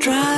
Try